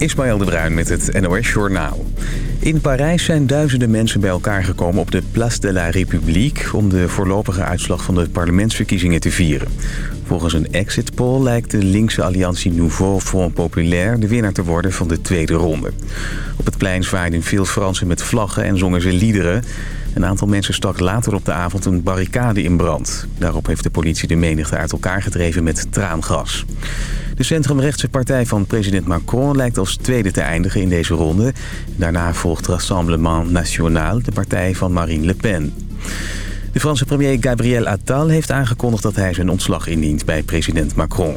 Ismaël de Bruin met het NOS Journaal. In Parijs zijn duizenden mensen bij elkaar gekomen op de Place de la République... om de voorlopige uitslag van de parlementsverkiezingen te vieren. Volgens een exit poll lijkt de linkse alliantie Nouveau Front Populaire... de winnaar te worden van de tweede ronde. Op het plein zwaaiden veel Fransen met vlaggen en zongen ze liederen. Een aantal mensen stak later op de avond een barricade in brand. Daarop heeft de politie de menigte uit elkaar gedreven met traangas. De centrumrechtse partij van president Macron lijkt als tweede te eindigen in deze ronde. Daarna volgt Rassemblement National, de partij van Marine Le Pen. De Franse premier Gabriel Attal heeft aangekondigd dat hij zijn ontslag indient bij president Macron.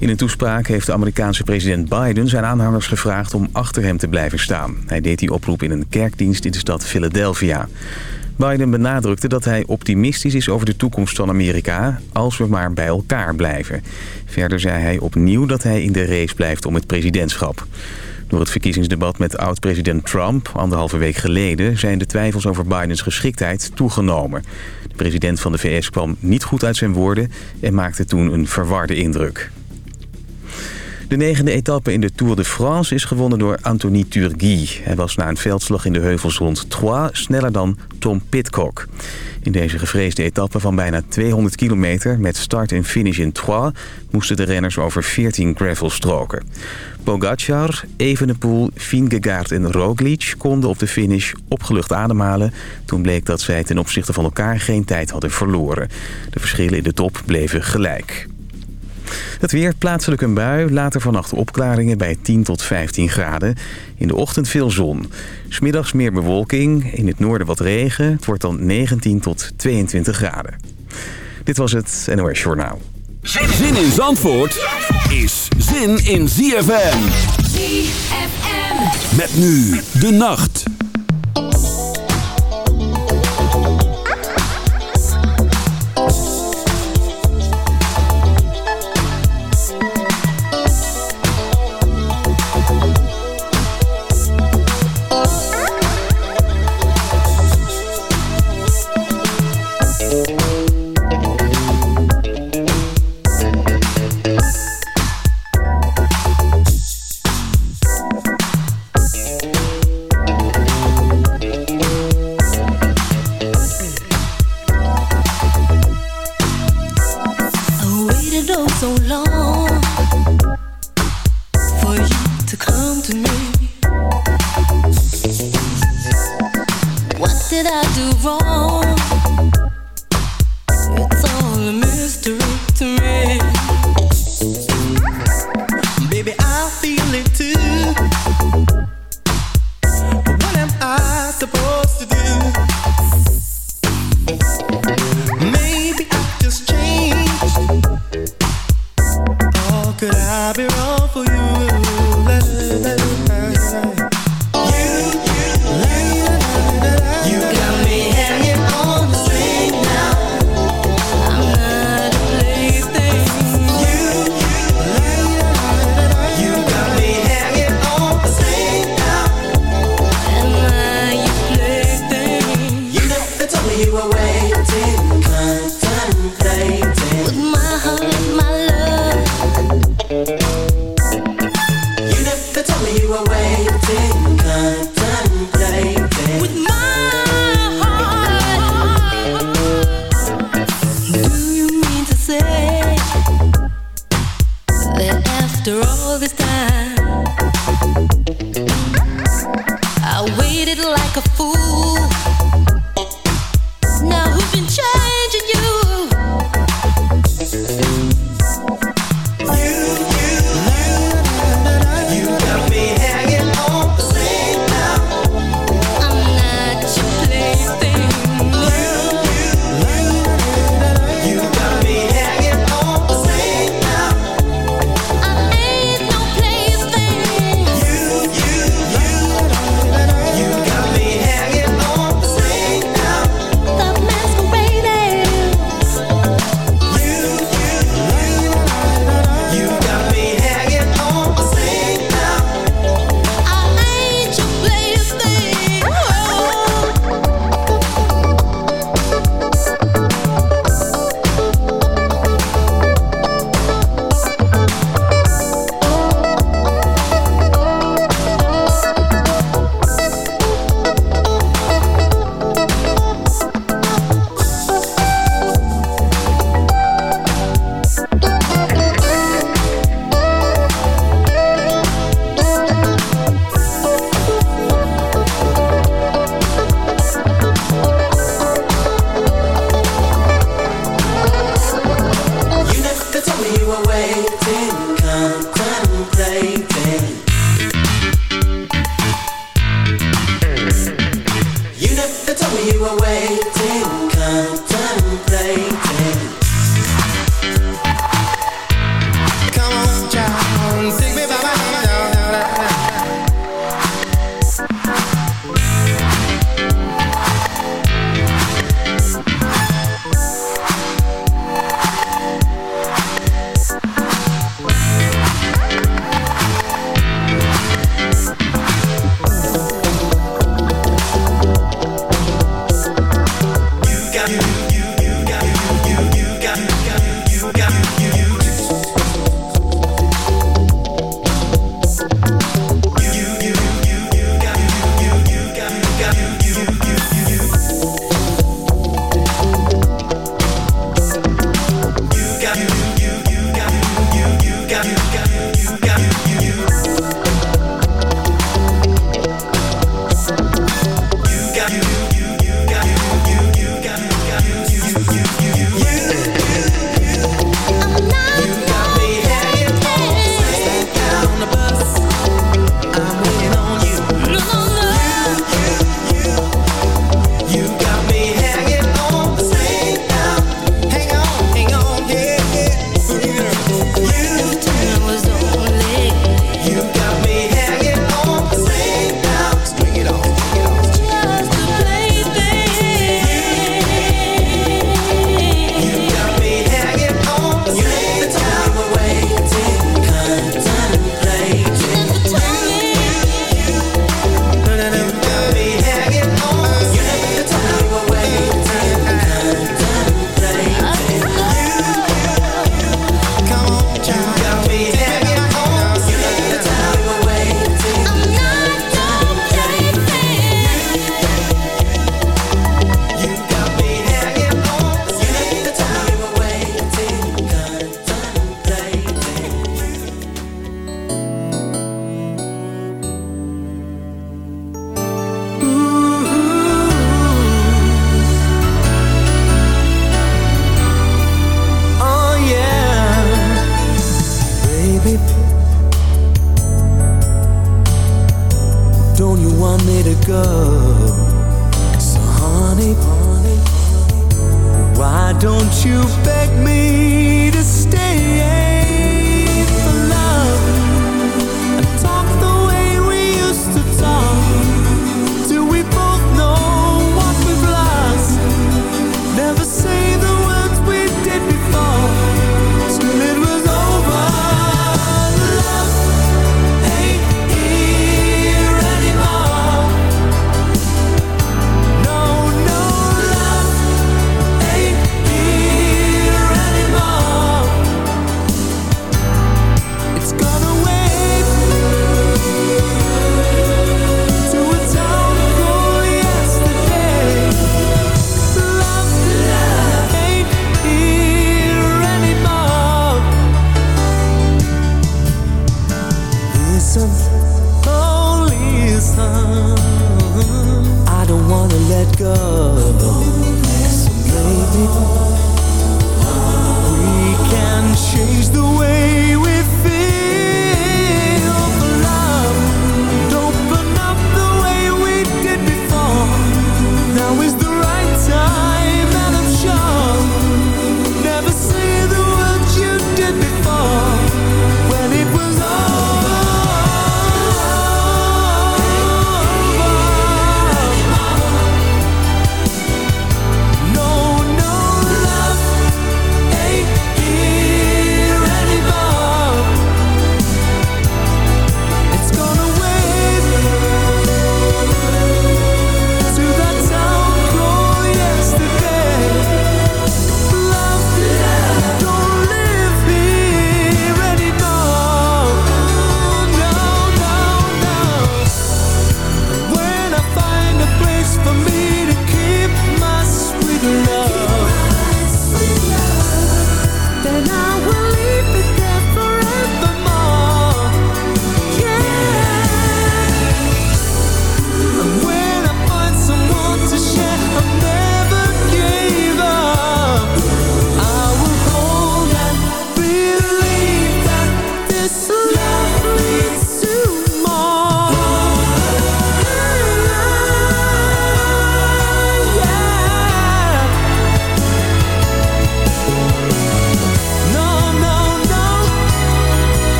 In een toespraak heeft de Amerikaanse president Biden zijn aanhangers gevraagd om achter hem te blijven staan. Hij deed die oproep in een kerkdienst in de stad Philadelphia. Biden benadrukte dat hij optimistisch is over de toekomst van Amerika... als we maar bij elkaar blijven. Verder zei hij opnieuw dat hij in de race blijft om het presidentschap. Door het verkiezingsdebat met oud-president Trump anderhalve week geleden... zijn de twijfels over Bidens geschiktheid toegenomen. De president van de VS kwam niet goed uit zijn woorden... en maakte toen een verwarde indruk. De negende etappe in de Tour de France is gewonnen door Anthony Turgui. Hij was na een veldslag in de heuvels rond Troyes sneller dan Tom Pitcock. In deze gevreesde etappe van bijna 200 kilometer met start en finish in Troyes... moesten de renners over 14 gravelstroken. Pogacar, Evenepoel, Vingegaard en Roglic konden op de finish opgelucht ademhalen. Toen bleek dat zij ten opzichte van elkaar geen tijd hadden verloren. De verschillen in de top bleven gelijk. Het weer, plaatselijk een bui, later vannacht opklaringen bij 10 tot 15 graden. In de ochtend veel zon. Smiddags meer bewolking, in het noorden wat regen. Het wordt dan 19 tot 22 graden. Dit was het NOS Journaal. Zin in Zandvoort is zin in ZFM. ZFM. Met nu de nacht. They told me you were waiting.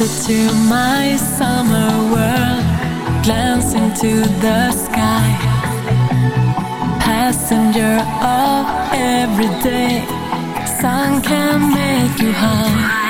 closer to my summer world Glance into the sky. Passenger of every day Sun can make you high.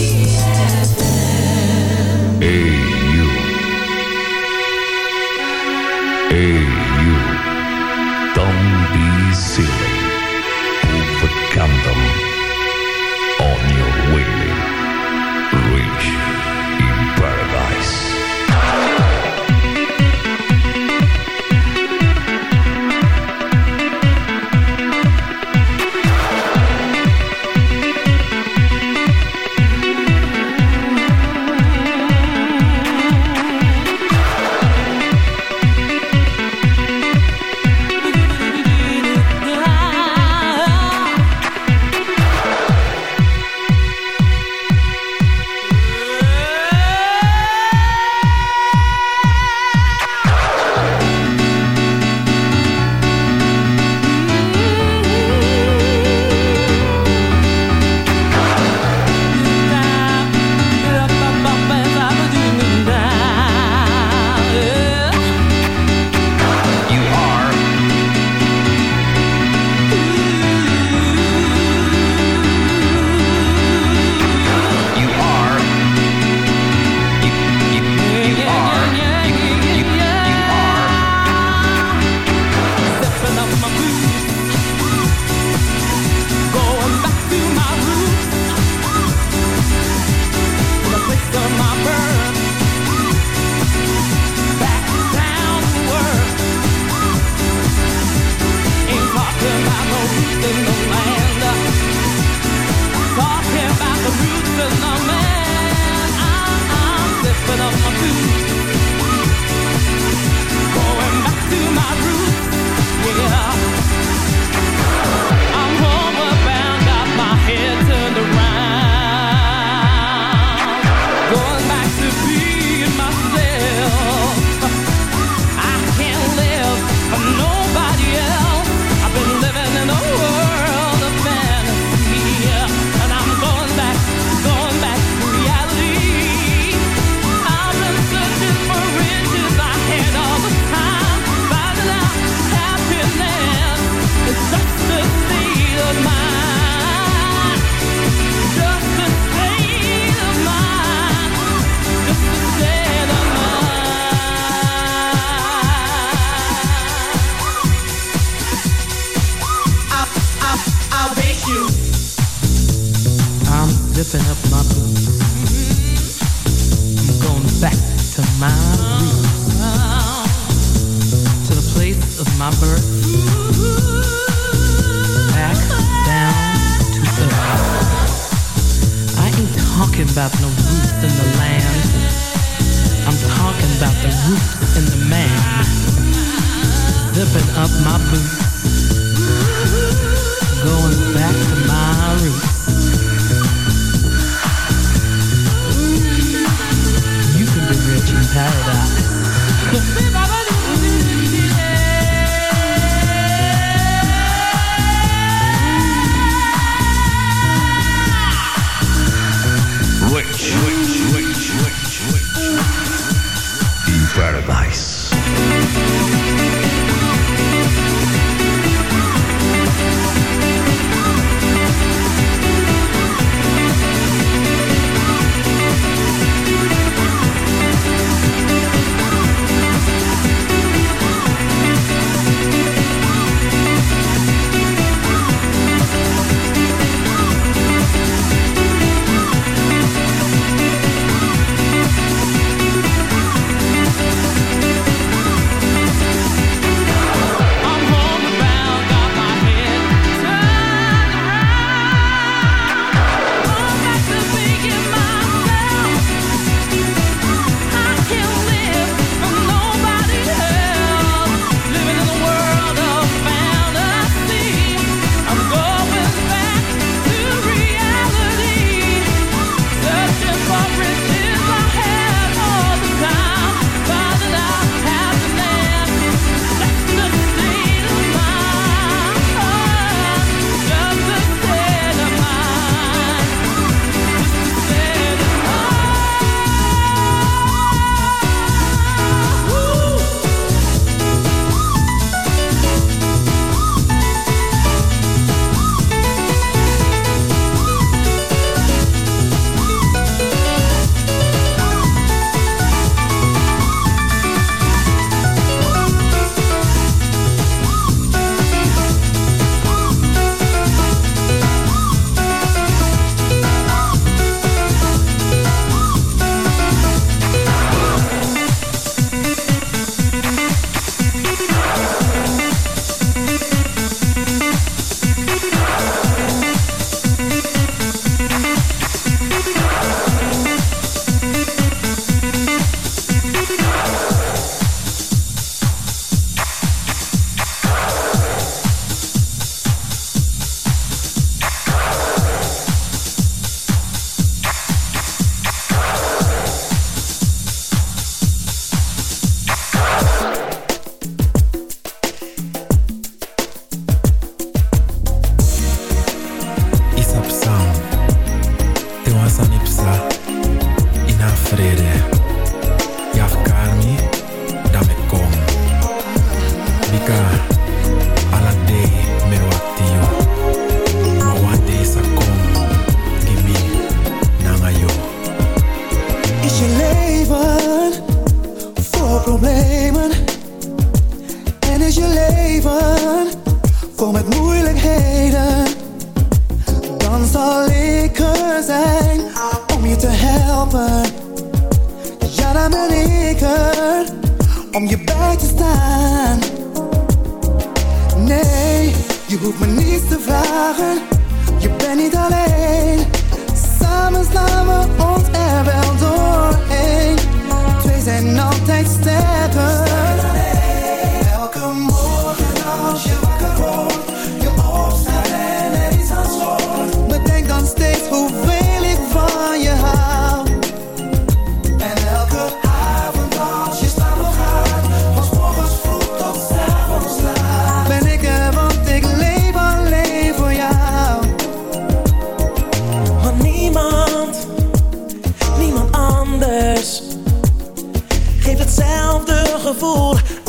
Bush. a fool.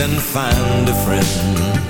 And find a friend